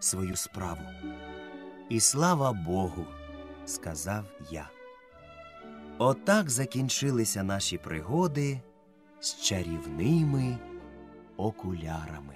свою справу. І слава Богу, сказав я. Отак закінчилися наші пригоди з чарівними окулярами.